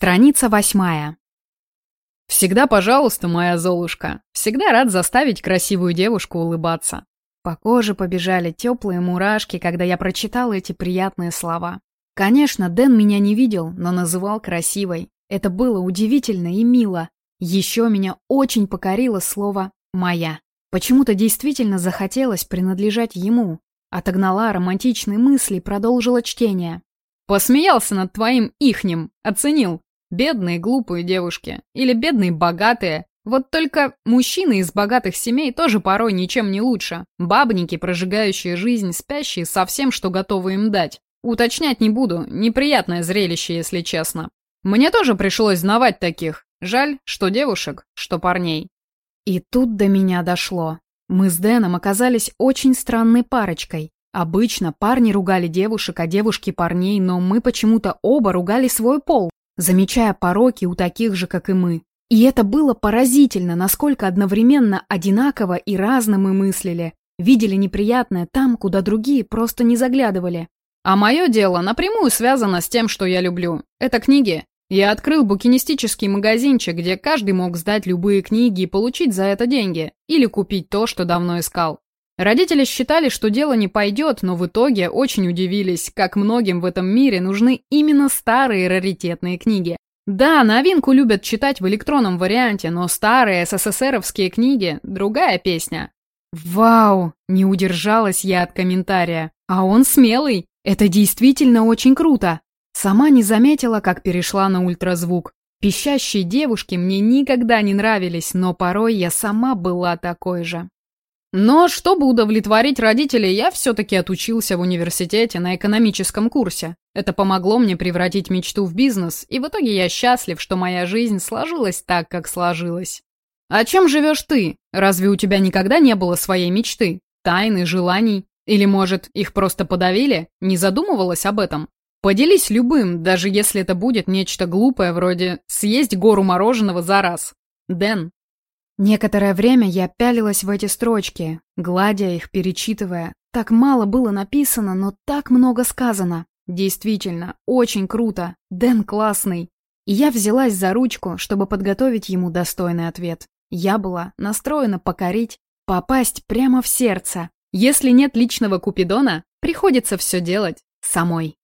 Страница восьмая. Всегда пожалуйста, моя Золушка. Всегда рад заставить красивую девушку улыбаться. По коже побежали теплые мурашки, когда я прочитала эти приятные слова. Конечно, Дэн меня не видел, но называл красивой. Это было удивительно и мило. Еще меня очень покорило слово «моя». Почему-то действительно захотелось принадлежать ему. Отогнала романтичные мысли и продолжила чтение. Посмеялся над твоим ихним, оценил. Бедные глупые девушки. Или бедные богатые. Вот только мужчины из богатых семей тоже порой ничем не лучше. Бабники, прожигающие жизнь, спящие со всем, что готовы им дать. Уточнять не буду, неприятное зрелище, если честно. Мне тоже пришлось знавать таких. Жаль, что девушек, что парней. И тут до меня дошло. Мы с Дэном оказались очень странной парочкой. Обычно парни ругали девушек, а девушки парней, но мы почему-то оба ругали свой пол, замечая пороки у таких же, как и мы. И это было поразительно, насколько одновременно одинаково и разно мы мыслили. Видели неприятное там, куда другие просто не заглядывали. А мое дело напрямую связано с тем, что я люблю. Это книги. Я открыл букинистический магазинчик, где каждый мог сдать любые книги и получить за это деньги. Или купить то, что давно искал. Родители считали, что дело не пойдет, но в итоге очень удивились, как многим в этом мире нужны именно старые раритетные книги. Да, новинку любят читать в электронном варианте, но старые СССРовские книги – другая песня. Вау, не удержалась я от комментария. А он смелый, это действительно очень круто. Сама не заметила, как перешла на ультразвук. Пищащие девушки мне никогда не нравились, но порой я сама была такой же. Но чтобы удовлетворить родителей, я все-таки отучился в университете на экономическом курсе. Это помогло мне превратить мечту в бизнес, и в итоге я счастлив, что моя жизнь сложилась так, как сложилась. А чем живешь ты? Разве у тебя никогда не было своей мечты? Тайны, желаний? Или, может, их просто подавили? Не задумывалась об этом? Поделись любым, даже если это будет нечто глупое, вроде «съесть гору мороженого за раз». Дэн, Некоторое время я пялилась в эти строчки, гладя их, перечитывая. Так мало было написано, но так много сказано. Действительно, очень круто. Дэн классный. И я взялась за ручку, чтобы подготовить ему достойный ответ. Я была настроена покорить, попасть прямо в сердце. Если нет личного купидона, приходится все делать самой.